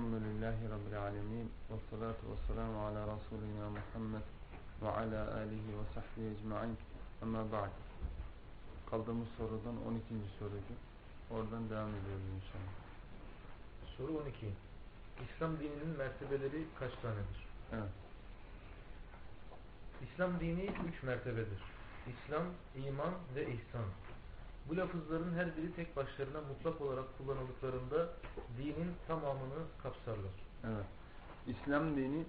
Elhamdülillahi Rabbil Alemin. Ve salatu ve selamu ala Resulina Muhammed ve ala alihi ve sahbihi ecma'in. Ama ba'd. Kaldığımız sorudan 12. sorucu oradan devam ediyoruz inşallah. Soru 12 İslam dininin mertebeleri kaç tanedir? Evet. İslam dini üç mertebedir. İslam, iman ve ihsan. Bu lafızların her biri tek başlarına mutlak olarak kullanıldıklarında dinin tamamını kapsarlar. evet İslam dini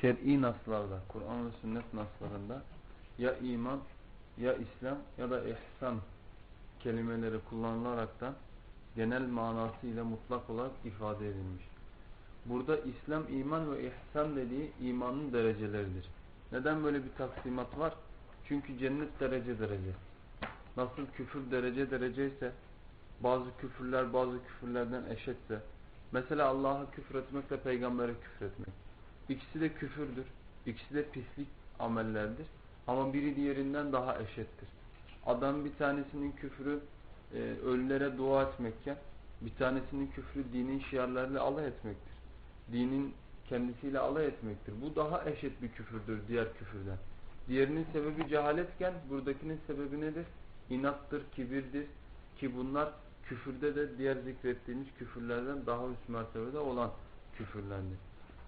şer'i naslarda Kur'an ve sünnet naslarında ya iman ya İslam ya da ihsan kelimeleri kullanılaraktan genel manasıyla mutlak olarak ifade edilmiş. Burada İslam, iman ve ihsan dediği imanın dereceleridir. Neden böyle bir taksimat var? Çünkü cennet derece derece. Nasıl küfür derece derece ise bazı küfürler bazı küfürlerden eşitse mesela Allah'a küfür etmekle peygambere küfür etmek. İkisi de küfürdür. İkisi de pislik amellerdir. Ama biri diğerinden daha eşittir. Adam bir tanesinin küfrü e, ölülere dua etmekken bir tanesinin küfrü dinin şiarlarıyla alay etmektir. Dinin kendisiyle alay etmektir. Bu daha eşit bir küfürdür diğer küfürden. Diğerinin sebebi cehaletken buradakinin sebebi nedir? İnattır, kibirdir ki bunlar küfürde de diğer zikrettiğimiz küfürlerden daha üst mertebede olan küfürlerdir.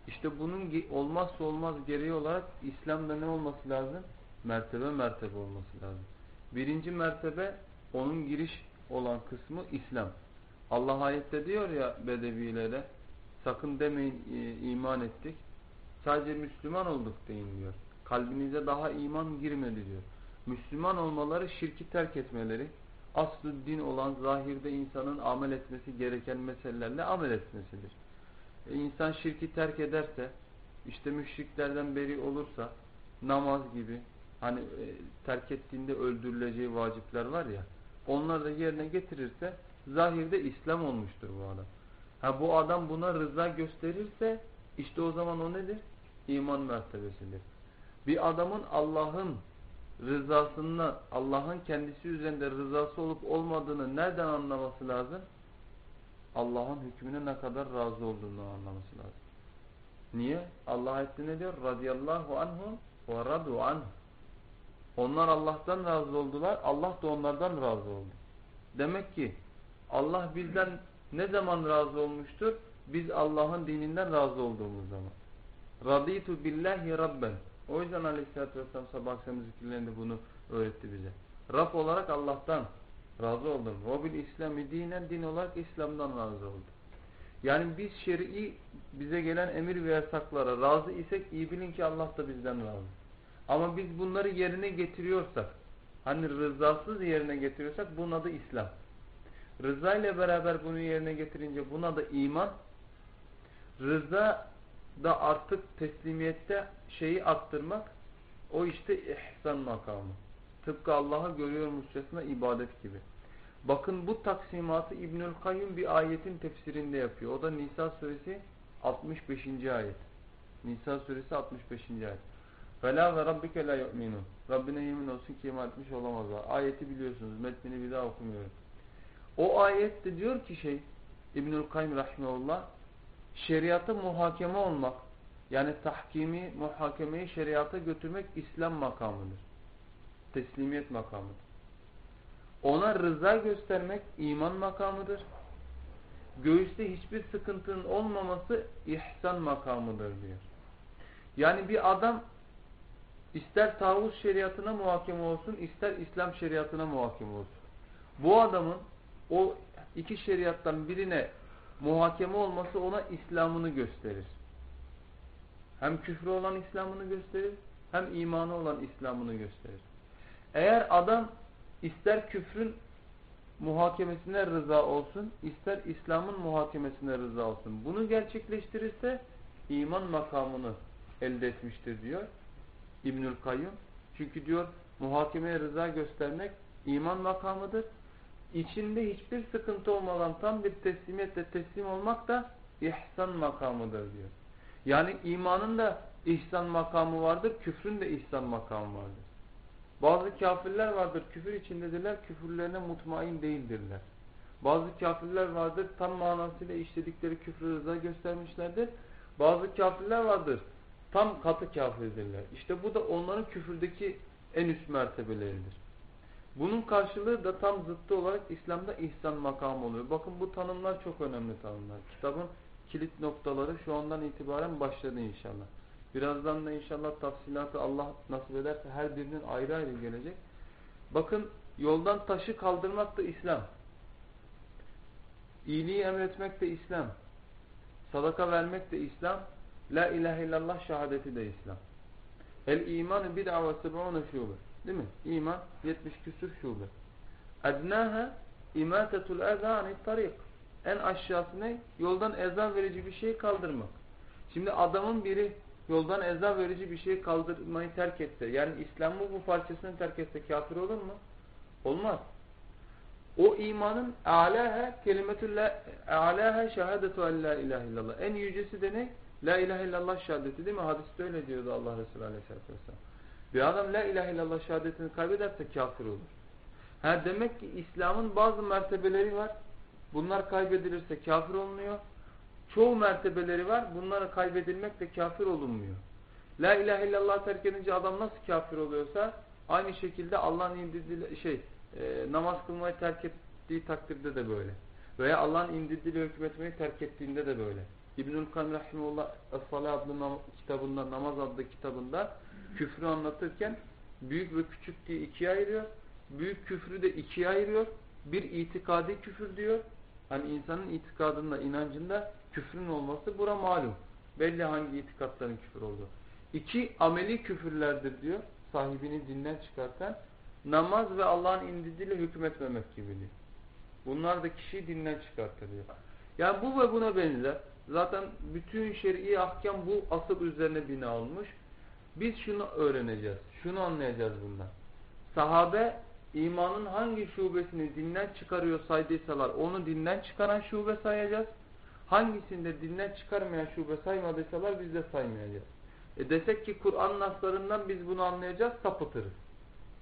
İşte bunun olmazsa olmaz gereği olarak İslam'da ne olması lazım? Mertebe mertebe olması lazım. Birinci mertebe onun giriş olan kısmı İslam. Allah ayette diyor ya Bedevilere sakın demeyin e, iman ettik. Sadece Müslüman olduk deyin diyor. Kalbinize daha iman girmedi diyor. Müslüman olmaları şirki terk etmeleri, aslı din olan zahirde insanın amel etmesi gereken meselelerle amel etmesidir. E, insan şirki terk ederse, işte müşriklerden beri olursa, namaz gibi, hani e, terk ettiğinde öldürüleceği vacipler var ya, onları da yerine getirirse, zahirde İslam olmuştur bu adam. Ha bu adam buna rıza gösterirse, işte o zaman o nedir? İman mertebesidir. Bir adamın Allah'ın rızasını, Allah'ın kendisi üzerinde rızası olup olmadığını nereden anlaması lazım? Allah'ın hükmüne ne kadar razı olduğunu anlaması lazım. Niye? Allah ayette ne diyor? Radiyallahu anhum ve radu anh. Onlar Allah'tan razı oldular, Allah da onlardan razı oldu. Demek ki Allah bizden ne zaman razı olmuştur? Biz Allah'ın dininden razı olduğumuz zaman. Raditu billahi rabben. O yüzden Aleyhisselatü Vesselam sabah akşam zikirlerinde bunu öğretti bize. Rab olarak Allah'tan razı oldum. O bil İslami dinen din olarak İslam'dan razı oldu. Yani biz şer'i bize gelen emir ve yasaklara razı isek iyi bilin ki Allah da bizden razı. Ama biz bunları yerine getiriyorsak, hani rızasız yerine getiriyorsak bunun adı İslam. Rıza ile beraber bunu yerine getirince buna da iman. Rıza da artık teslimiyette şeyi arttırmak o işte ihsan makamı. Tıpkı Allah'ı görüyormuşçasına ibadet gibi. Bakın bu taksimatı İbnül Kayyum bir ayetin tefsirinde yapıyor. O da Nisa suresi 65. ayet. Nisa suresi 65. ayet. Fela ve rabbike la yu'minun. Rabbine yemin olsun ki iman etmiş olamazlar. Ayeti biliyorsunuz. Metnini bir daha okumuyorum. O ayette diyor ki şey İbnül Kayyum rahmetullah şeriata muhakeme olmak yani tahkimi, muhakemeyi şeriata götürmek İslam makamıdır. Teslimiyet makamıdır. Ona rıza göstermek iman makamıdır. Göğüste hiçbir sıkıntının olmaması ihsan makamıdır diyor. Yani bir adam ister tavus şeriatına muhakeme olsun, ister İslam şeriatına muhakeme olsun. Bu adamın o iki şeriattan birine muhakeme olması ona İslam'ını gösterir. Hem küfrü olan İslam'ını gösterir, hem imanı olan İslam'ını gösterir. Eğer adam ister küfrün muhakemesine rıza olsun, ister İslam'ın muhakemesine rıza olsun. Bunu gerçekleştirirse iman makamını elde etmiştir diyor İbnül Kayyum. Çünkü diyor muhakemeye rıza göstermek iman makamıdır. İçinde hiçbir sıkıntı olmadan tam bir teslimiyetle teslim olmak da ihsan makamıdır diyor. Yani imanın da ihsan makamı vardır, küfrün de ihsan makamı vardır. Bazı kafirler vardır, küfür içindedirler, küfürlerine mutmain değildirler. Bazı kafirler vardır, tam manasıyla işledikleri küfrü rıza göstermişlerdir. Bazı kafirler vardır, tam katı kafirdirler. İşte bu da onların küfürdeki en üst mertebeleridir. Bunun karşılığı da tam zıttı olarak İslam'da ihsan makamı oluyor. Bakın bu tanımlar çok önemli tanımlar. Kitabın kilit noktaları şu andan itibaren başladı inşallah. Birazdan da inşallah tafsilatı Allah nasip ederse her birinin ayrı ayrı gelecek. Bakın yoldan taşı kaldırmak da İslam. İyiliği emretmek de İslam. Sadaka vermek de İslam. La ilahe illallah şehadeti de İslam. El imanı bid'a ve seb'une şube. Değil mi? İman 70 küsur şube. Ednaha imatetul eza anit tarik. En aşağısı ne? Yoldan eza verici bir şey kaldırmak. Şimdi adamın biri yoldan eza verici bir şey kaldırmayı terk etse, yani İslam'ın bu parçasını terk etse kafir olur mu? Olmaz. O imanın a'laha kelimetü la a'laha şehadetu en la ilahe illallah. En yücesi de ne? La ilahe illallah şehadeti değil mi? Hadiste öyle diyordu Allah Resulü aleyhisselatü vesselam. Bir adam la ilahe illallah şehadetini kaybederse kafir olur. Ha demek ki İslam'ın bazı mertebeleri var. Bunlar kaybedilirse kafir olunuyor. Çoğu mertebeleri var. Bunlara kaybedilmekle kafir olunmuyor. La ilahe illallah terk edince adam nasıl kafir oluyorsa aynı şekilde Allah'ın indirdiği şey e, namaz kılmayı terk ettiği takdirde de böyle. Veya Allah'ın indirdiğiyle hükmetmeyi terk ettiğinde de böyle. İbnül Kan Rahimullah Es-Salah adlı kitabında, namaz adlı kitabında küfrü anlatırken büyük ve küçük diye ikiye ayırıyor. Büyük küfrü de ikiye ayırıyor. Bir itikadi küfür diyor. Hani insanın itikadında, inancında küfrün olması bura malum. Belli hangi itikatların küfür olduğu. İki ameli küfürlerdir diyor. Sahibini dinden çıkartan namaz ve Allah'ın indirdiğiyle hükmetmemek gibi diyor. Bunlar da kişiyi dinden çıkartır diyor. Yani bu ve buna benzer. Zaten bütün şer'i ahkam bu asıl üzerine bina olmuş. Biz şunu öğreneceğiz. Şunu anlayacağız bundan. Sahabe imanın hangi şubesini dinden çıkarıyor saydıysalar onu dinden çıkaran şube sayacağız. Hangisinde dinden çıkarmayan şube saymadıysalar biz de saymayacağız. E desek ki Kur'an naslarından biz bunu anlayacağız sapıtırız.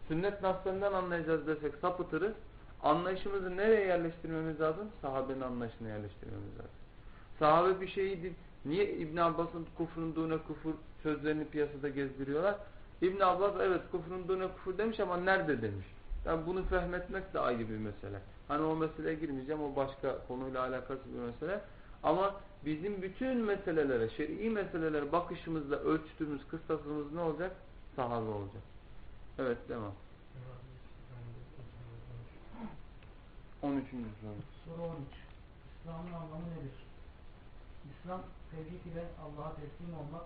Sünnet naslarından anlayacağız desek sapıtırız. Anlayışımızı nereye yerleştirmemiz lazım? Sahabenin anlayışına yerleştirmemiz lazım. Sahabe bir şeyi niye İbn Abbas'ın kufrun dune kufur sözlerini piyasada gezdiriyorlar? İbn Abbas evet kufrun dune kufur demiş ama nerede demiş. Yani bunu fehmetmek de ayrı bir mesele. Hani o meseleye girmeyeceğim o başka konuyla alakası bir mesele. Ama bizim bütün meselelere, şer'i meselelere bakışımızla ölçtüğümüz kıstasımız ne olacak? Sahabe olacak. Evet devam. 13. soru. Soru 13. İslam'ın anlamı nedir? İslam tevhid ile Allah'a teslim olmak,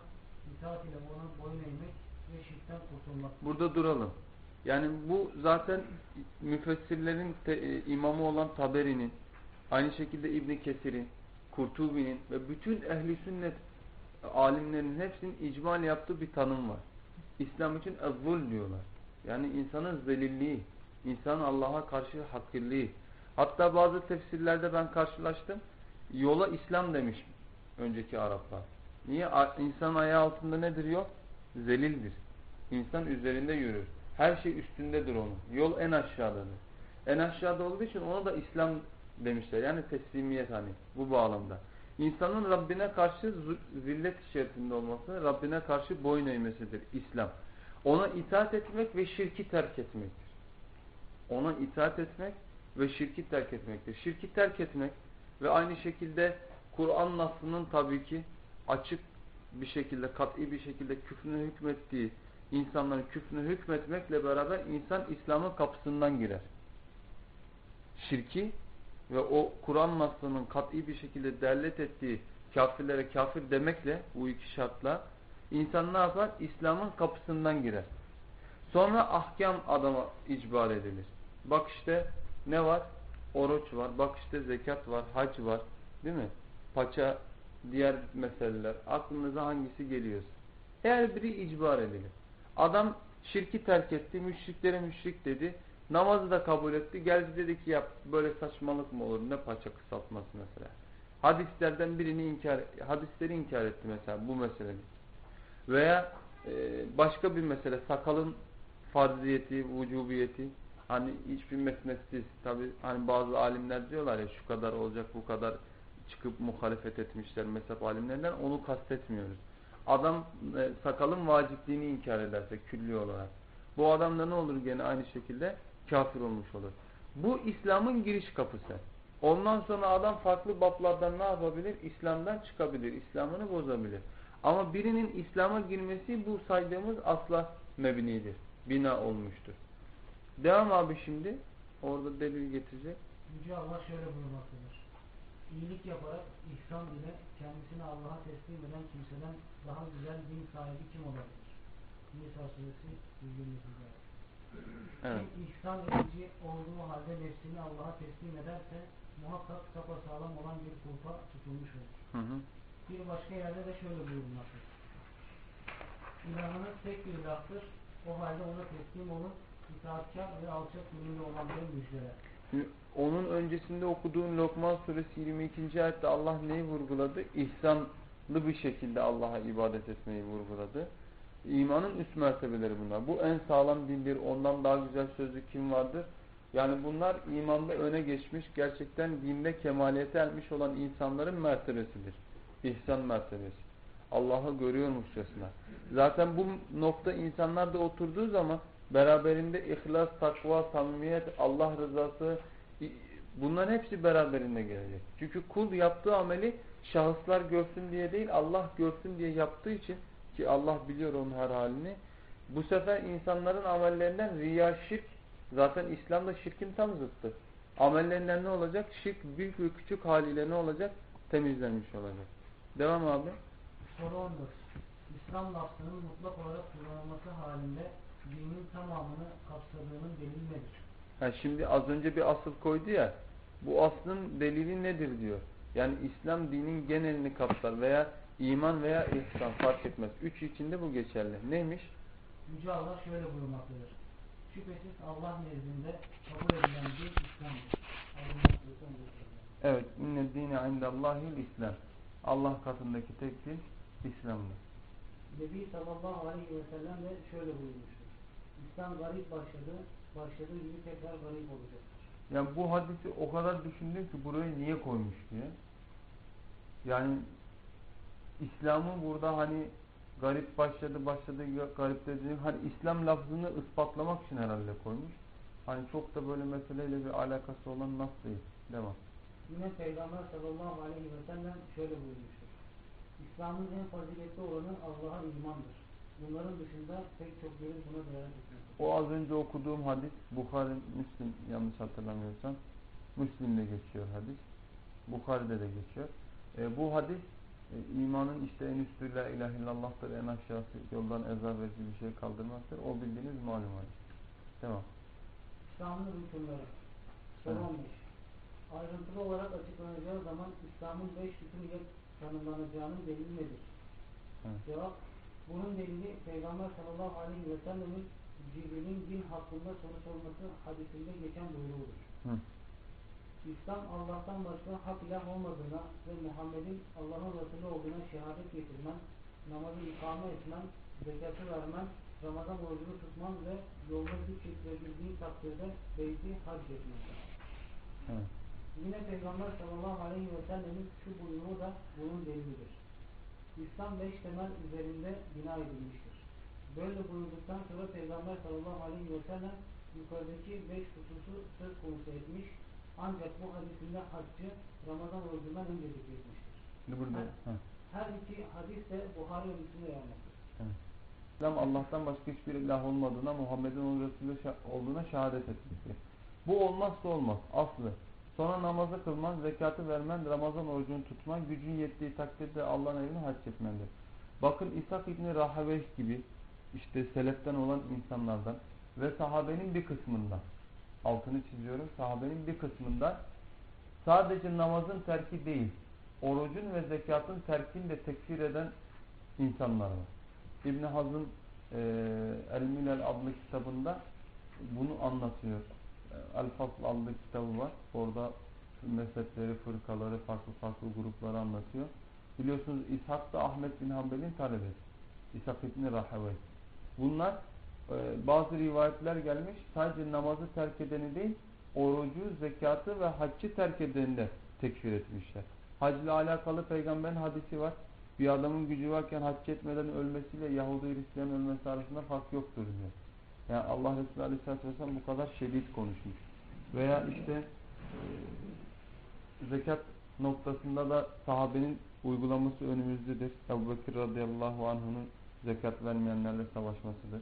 itaat ile ona boyun eğmek ve şirkten kurtulmak. Burada duralım. Yani bu zaten müfessirlerin te, e, imamı olan Taberi'nin, aynı şekilde İbn Kesir'in, Kurtubi'nin ve bütün ehli sünnet alimlerinin hepsinin icmal yaptığı bir tanım var. İslam için ezzul diyorlar. Yani insanın zelilliği, insanın Allah'a karşı hakirliği. Hatta bazı tefsirlerde ben karşılaştım. Yola İslam demiş önceki Araplar. Niye? İnsan ayağı altında nedir yol? Zelildir. İnsan üzerinde yürür. Her şey üstündedir onun. Yol en aşağıdadır. En aşağıda olduğu için ona da İslam demişler. Yani teslimiyet hani bu bağlamda. İnsanın Rabbine karşı zillet içerisinde olması, Rabbine karşı boyun eğmesidir İslam. Ona itaat etmek ve şirki terk etmektir. Ona itaat etmek ve şirki terk etmektir. Şirki terk etmek ve aynı şekilde Kur'an nasının tabii ki açık bir şekilde, kat'i bir şekilde küfrüne hükmettiği insanların küfrüne hükmetmekle beraber insan İslam'ın kapısından girer. Şirki ve o Kur'an nasının kat'i bir şekilde derlet ettiği kafirlere kafir demekle bu iki şartla insan ne yapar? İslam'ın kapısından girer. Sonra ahkam adama icbar edilir. Bak işte ne var? oruç var, bak işte zekat var, hac var değil mi? Paça, diğer meseleler. Aklınıza hangisi geliyorsa. Eğer biri icbar edilir. Adam şirki terk etti, müşriklere müşrik dedi. Namazı da kabul etti. Geldi dedi ki yap böyle saçmalık mı olur? Ne paça kısaltması mesela. Hadislerden birini inkar, hadisleri inkar etti mesela bu meselede. Veya e, başka bir mesele sakalın farziyeti, vücubiyeti. Hani hiçbir mesnetsiz. Tabi hani bazı alimler diyorlar ya şu kadar olacak bu kadar çıkıp muhalefet etmişler mezhep alimlerinden onu kastetmiyoruz. Adam e, sakalın vacipliğini inkar ederse külli olarak. Bu adam da ne olur gene aynı şekilde kafir olmuş olur. Bu İslam'ın giriş kapısı. Ondan sonra adam farklı baplardan ne yapabilir? İslam'dan çıkabilir. İslam'ını bozabilir. Ama birinin İslam'a girmesi bu saydığımız asla mebnidir. Bina olmuştur. Devam abi şimdi. Orada delil getirecek. Yüce Allah şöyle buyurmaktadır. İyilik yaparak ihsan ile kendisini Allah'a teslim eden kimseden daha güzel din sahibi kim olabilir? Nisa suresi 120. Evet. Kim ihsan edici olduğu halde nefsini Allah'a teslim ederse muhakkak sapasağlam olan bir kulpa tutulmuş olur. Hı hı. Bir başka yerde de şöyle buyurulmaktadır. İlahınız tek bir ilahtır. O halde ona teslim olun. İtaatkar ve alçak gönüllü olanları müjdeler. Onun öncesinde okuduğun Lokman suresi 22. ayette Allah neyi vurguladı? İhsanlı bir şekilde Allah'a ibadet etmeyi vurguladı. İmanın üst mertebeleri bunlar. Bu en sağlam dindir. Ondan daha güzel sözlü kim vardır? Yani bunlar imanda öne geçmiş, gerçekten dinde kemaliyete ermiş olan insanların mertebesidir. İhsan mertebesi. Allah'ı görüyormuşçasına. Zaten bu nokta insanlar da oturduğu zaman beraberinde ihlas, takva, samimiyet, Allah rızası bunların hepsi beraberinde gelecek. Çünkü kul yaptığı ameli şahıslar görsün diye değil Allah görsün diye yaptığı için ki Allah biliyor onun her halini. Bu sefer insanların amellerinden riya, şirk zaten İslam'da şirkin tam zıttı. Amellerinden ne olacak? Şirk büyük ve küçük haliyle ne olacak? Temizlenmiş olacak. Devam abi. Soru 14. İslam lafzının mutlak olarak kullanılması halinde dinin tamamını kapsadığının delili nedir? Ha şimdi az önce bir asıl koydu ya. Bu aslın delili nedir diyor. Yani İslam dinin genelini kapsar veya iman veya ihsan fark etmez. Üç içinde bu geçerli. Neymiş? Yüce Allah şöyle buyurmaktadır. Şüphesiz Allah nezdinde kabul edilen din İslam'dır. Evet. İnne dine indallahil İslam. Allah katındaki tek din İslam'dır. Nebi sallallahu aleyhi ve sellem de şöyle buyurmuştur. İslam garip başladı, başladığı gibi tekrar garip olacaktır. Yani bu hadisi o kadar düşündüm ki burayı niye koymuş diye. Yani İslam'ı burada hani garip başladı başladı garip dediğim hani İslam lafzını ispatlamak için herhalde koymuş. Hani çok da böyle meseleyle bir alakası olan nas değil. Devam. Yine Peygamber sallallahu aleyhi ve sellem şöyle buyurmuştur. İslam'ın en faziletli olanı Allah'a imandır. Bunların dışında pek çok delil buna delalet etmektedir. O az önce okuduğum hadis Bukhari, Müslim yanlış hatırlamıyorsam Müslim'de geçiyor hadis. Bukhari'de de geçiyor. E, bu hadis e, imanın işte en üstü la ilahe illallah'tır, en aşağısı yoldan ezar verici bir şey kaldırmaktır. O bildiğiniz malum hadis. Tamam. İslam'ın rükunları. Soru 15. Ayrıntılı olarak açıklanacağı zaman İslam'ın beş rükün ile tanımlanacağının delili nedir? Evet. Cevap, bunun delili Peygamber sallallahu aleyhi ve sellemin Cibril'in din hakkında soru sorması hadisinde geçen buyruğudur. Hı. İslam Allah'tan başka hak ilah olmadığına ve Muhammed'in Allah'ın Resulü olduğuna şehadet getirmen, namazı ikame etmen, zekatı vermen, Ramazan orucunu tutman ve yolda güç yetirebildiğin takdirde beyti hac etmendir. Evet. Yine Peygamber sallallahu aleyhi ve sellemin şu buyruğu da bunun delilidir. İslam beş temel üzerinde bina edilmiştir. Böyle buyurduktan sonra Peygamber sallallahu aleyhi ve sellem yukarıdaki beş hususu söz konusu etmiş ancak bu hadisinde haccı Ramazan orucundan önce zikretmiştir. Burada. Hı. Her iki hadis de Buhari ve almaktadır. İslam Allah'tan başka hiçbir ilah olmadığına, Muhammed'in onun Resulü olduğuna şehadet etmektir. Bu olmazsa olmaz. Aslı. Sonra namazı kılman, zekatı vermen, Ramazan orucunu tutman, gücün yettiği takdirde Allah'ın evine hac etmendir. Bakın İshak İbni Rahaveş gibi işte seleften olan insanlardan ve sahabenin bir kısmından altını çiziyorum. Sahabenin bir kısmında sadece namazın terki değil, orucun ve zekatın terkini de tekfir eden insanlar var. İbn Hazm e, El Milal adlı kitabında bunu anlatıyor. El Fasl adlı kitabı var. Orada mezhepleri, fırkaları, farklı farklı grupları anlatıyor. Biliyorsunuz İshak da Ahmet bin Hanbel'in talebesi. İshak İbni Rahavey. Bunlar e, bazı rivayetler gelmiş sadece namazı terk edeni değil orucu, zekatı ve haccı terk edeni de tekfir etmişler. Hac ile alakalı peygamberin hadisi var. Bir adamın gücü varken hac etmeden ölmesiyle Yahudi Hristiyan ölmesi arasında fark yoktur diyor. Yani Allah Resulü Aleyhisselatü Vesselam bu kadar şiddet konuşmuş. Veya işte e, zekat noktasında da sahabenin uygulaması önümüzdedir. Ebu Bekir radıyallahu anh'ın zekat vermeyenlerle savaşmasıdır.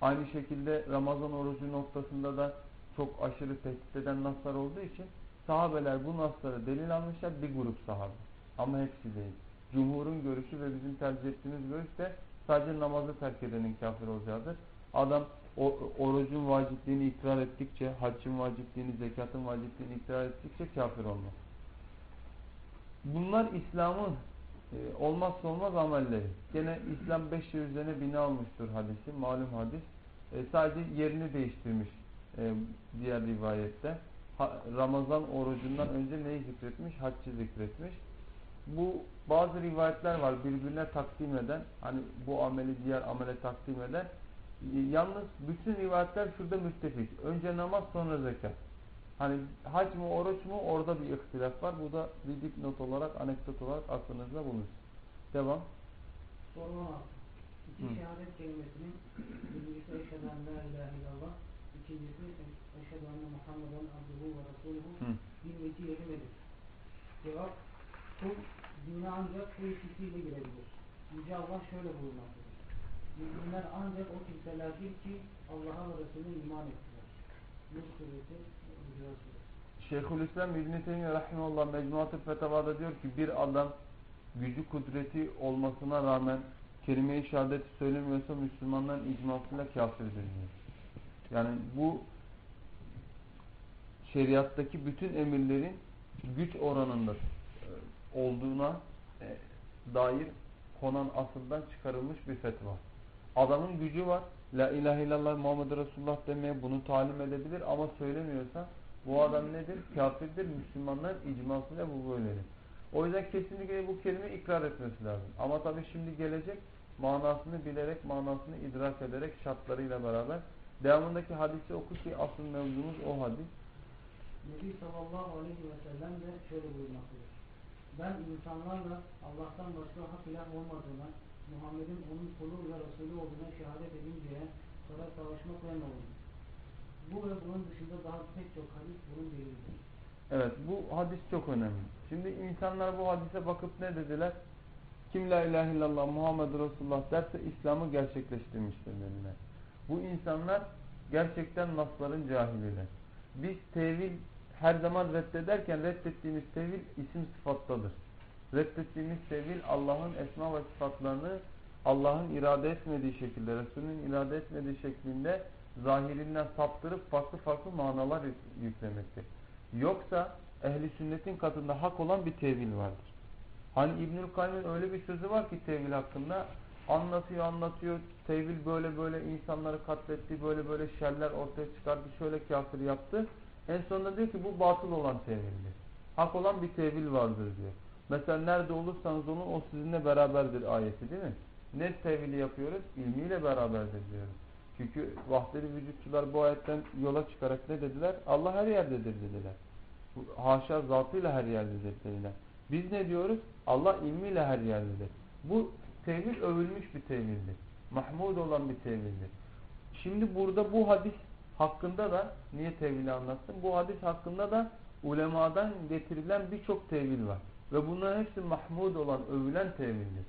Aynı şekilde Ramazan orucu noktasında da çok aşırı tehdit eden naslar olduğu için sahabeler bu nasları delil almışlar bir grup sahabe. Ama hepsi değil. Cumhurun görüşü ve bizim tercih ettiğimiz görüş de sadece namazı terk edenin kafir olacağıdır. Adam orucun vacipliğini ikrar ettikçe, haccın vacipliğini, zekatın vacipliğini ikrar ettikçe kafir olmaz. Bunlar İslam'ın e, olmazsa olmaz amelleri. Gene İslam beş şey üzerine bina olmuştur hadisi. Malum hadis. E, sadece yerini değiştirmiş e, diğer rivayette. Ramazan orucundan önce neyi zikretmiş? Haccı zikretmiş. Bu bazı rivayetler var birbirine takdim eden. Hani bu ameli diğer amele takdim eden. Yalnız bütün rivayetler şurada müttefik. Önce namaz sonra zekat. Hani hac mı oruç mu orada bir ihtilaf var. Bu da bir dipnot olarak, anekdot olarak aklınızda bulunsun. Devam. 16. İki Hı. şehadet kelimesinin birincisi eşhedü en la ilahe illallah, ikincisi eşhedü enne Muhammeden abduhu ve resuluhu Hı. bilmeki yeri nedir? Cevap, kul dine ancak bu ikisiyle girebilir. Yüce Allah şöyle buyurmaktadır. Müminler ancak o kimselerdir ki Allah'a ve Resulüne iman ettiler. Nur suresi. Şeyhülislam İbn-i Teymiye Rahimullah Mecmuat-ı Fetavada diyor ki bir adam gücü kudreti olmasına rağmen kelime-i şehadeti söylemiyorsa Müslümanların icmasıyla kafirdir diyor. Yani bu şeriattaki bütün emirlerin güç oranında e, olduğuna e, dair konan asıldan çıkarılmış bir fetva. Adamın gücü var. La ilahe illallah Muhammed Resulullah demeye bunu talim edebilir ama söylemiyorsa bu adam nedir? Kafirdir. Müslümanların icmasıyla bu böyledir. O yüzden kesinlikle bu kelime ikrar etmesi lazım. Ama tabi şimdi gelecek manasını bilerek, manasını idrak ederek şartlarıyla beraber. Devamındaki hadisi oku ki asıl mevzumuz o hadis. Nebi sallallahu aleyhi ve sellem de şöyle buyurmaktadır. Ben insanlarla Allah'tan başka hak ilah olmadığına, Muhammed'in onun kulu ve Resulü olduğuna şehadet edinceye sonra savaşmak emrolundu. Bu ve bunun dışında daha pek çok hadis bunun delilidir. Evet bu hadis çok önemli. Şimdi insanlar bu hadise bakıp ne dediler? Kim la ilahe illallah Muhammed Resulullah derse İslam'ı gerçekleştirmiştir dediler. Bu insanlar gerçekten nasların cahililer. Biz tevil her zaman reddederken reddettiğimiz tevil isim sıfattadır. Reddettiğimiz tevil Allah'ın esma ve sıfatlarını Allah'ın irade etmediği şekilde, Resulünün irade etmediği şeklinde zahirinden saptırıp farklı farklı manalar yüklemektir. Yoksa ehli sünnetin katında hak olan bir tevil vardır. Hani İbnül Kayyum'un öyle bir sözü var ki tevil hakkında anlatıyor anlatıyor tevil böyle böyle insanları katletti böyle böyle şerler ortaya çıkardı şöyle kafir yaptı. En sonunda diyor ki bu batıl olan tevildir. Hak olan bir tevil vardır diyor. Mesela nerede olursanız olun o sizinle beraberdir ayeti değil mi? Ne tevili yapıyoruz? İlmiyle beraberdir diyoruz. Çünkü vahdeli vücutçular bu ayetten yola çıkarak ne dediler? Allah her yerdedir dediler. Haşa zatıyla her yerdedir dediler. Biz ne diyoruz? Allah ilmiyle her yerdedir. Bu tevil övülmüş bir tevildir. Mahmud olan bir tevildir. Şimdi burada bu hadis hakkında da niye tevili anlattım? Bu hadis hakkında da ulemadan getirilen birçok tevil var. Ve bunların hepsi mahmud olan, övülen tevildir.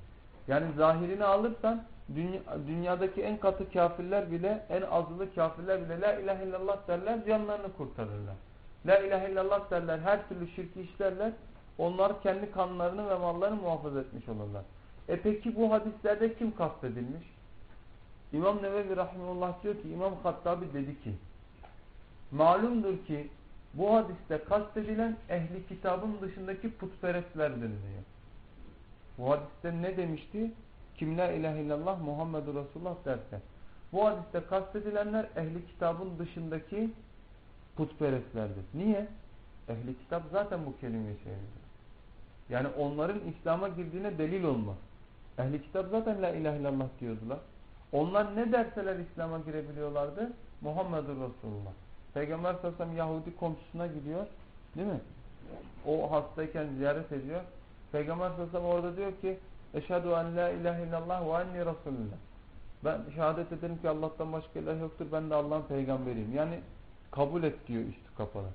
Yani zahirini alırsan dünya, dünyadaki en katı kafirler bile, en azılı kafirler bile la ilahe illallah derler, canlarını kurtarırlar. La ilahe illallah derler, her türlü şirki işlerler. Onlar kendi kanlarını ve mallarını muhafaza etmiş olurlar. E peki bu hadislerde kim kastedilmiş? İmam Nevevi Rahimullah diyor ki İmam Hattabi dedi ki Malumdur ki bu hadiste kastedilen ehli kitabın dışındaki putperestlerdir diyor. Bu hadiste ne demişti? Kim la ilahe illallah Muhammedur Resulullah derse. Bu hadiste kastedilenler ehli kitabın dışındaki putperestlerdir. Niye? Ehli kitap zaten bu kelimeyi söylüyor. Yani onların İslam'a girdiğine delil olmaz. Ehli kitap zaten la ilahe illallah diyordular. Onlar ne derseler İslam'a girebiliyorlardı? Muhammedur Resulullah. Peygamber sallallahu Yahudi komşusuna gidiyor. Değil mi? O hastayken ziyaret ediyor. Peygamber sallallahu orada diyor ki Eşhedü en la ilahe illallah ve enni Resulullah. Ben şehadet ederim ki Allah'tan başka ilah yoktur. Ben de Allah'ın peygamberiyim. Yani kabul et diyor üstü kapalı.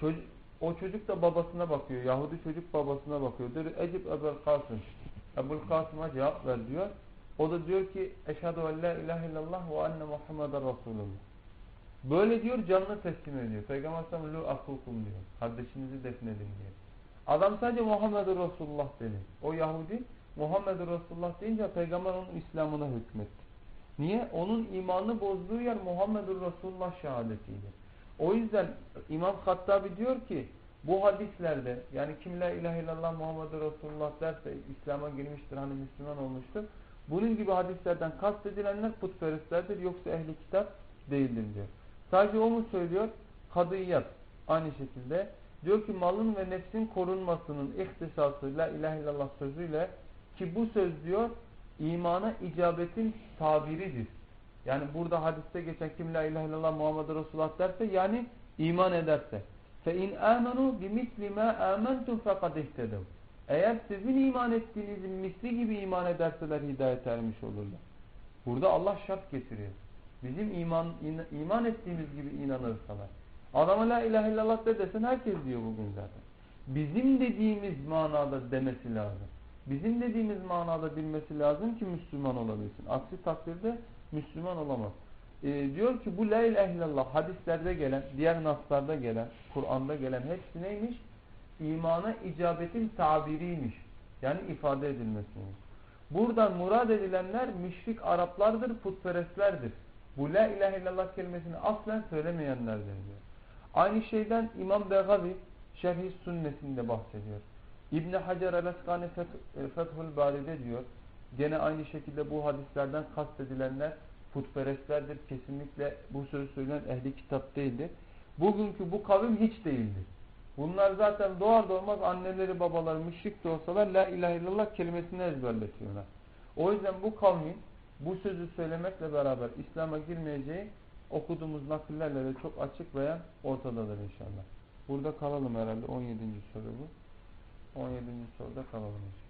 Çocuk, o çocuk da babasına bakıyor. Yahudi çocuk babasına bakıyor. Diyor Ecib Ebul Kasım. Ebul Kasım'a cevap ver diyor. O da diyor ki Eşhedü en la ilahe illallah ve enne Muhammeden Resulullah. Böyle diyor canını teslim ediyor. Peygamber sallallahu aleyhi diyor. Kardeşinizi defnedin diyor. Adam sadece Muhammedur Resulullah dedi. O Yahudi Muhammedur Resulullah deyince peygamber onun İslam'ına hükmetti. Niye? Onun imanını bozduğu yer Muhammedur Resulullah şehadetiydi. O yüzden İmam Hattabi diyor ki bu hadislerde yani kim la ilahe illallah Muhammedur Resulullah derse İslam'a girmiştir hani Müslüman olmuştur. Bunun gibi hadislerden kastedilenler putperestlerdir yoksa ehli kitap değildir diyor. Sadece o mu söylüyor? Kadıyat aynı şekilde diyor ki malın ve nefsin korunmasının ihtisası la ilahe illallah sözüyle ki bu söz diyor imana icabetin tabiridir. Yani burada hadiste geçen kim la ilahe illallah Muhammed Resulullah derse yani iman ederse. Fe in amenu bimisli ma amantum fekad ihtedev. Eğer sizin iman ettiğinizin misli gibi iman ederseler hidayet ermiş olurlar. Burada Allah şart getiriyor. Bizim iman iman ettiğimiz gibi inanırsalar. Adama la ilahe illallah de desen herkes diyor bugün zaten. Bizim dediğimiz manada demesi lazım. Bizim dediğimiz manada bilmesi lazım ki Müslüman olabilsin. Aksi takdirde Müslüman olamaz. Ee, diyor ki bu la ilahe illallah hadislerde gelen, diğer naslarda gelen, Kur'an'da gelen hepsi neymiş? İmana icabetin tabiriymiş. Yani ifade edilmesiymiş. Buradan murad edilenler müşrik Araplardır, putperestlerdir. Bu la ilahe illallah kelimesini aslen söylemeyenlerdir diyor. Aynı şeyden İmam Begavi Şerh-i Sünnesinde bahsediyor. İbn Hacer el-Eskani Fethül Bari'de diyor. Gene aynı şekilde bu hadislerden kastedilenler putperestlerdir. Kesinlikle bu sözü söyleyen ehli kitap değildir. Bugünkü bu kavim hiç değildir. Bunlar zaten doğar doğmaz anneleri babaları müşrik de olsalar la ilahe illallah kelimesini ezberletiyorlar. O yüzden bu kavmin bu sözü söylemekle beraber İslam'a girmeyeceği okuduğumuz nakillerle de çok açık veya ortadadır inşallah. Burada kalalım herhalde 17. soru bu. 17. soruda kalalım inşallah.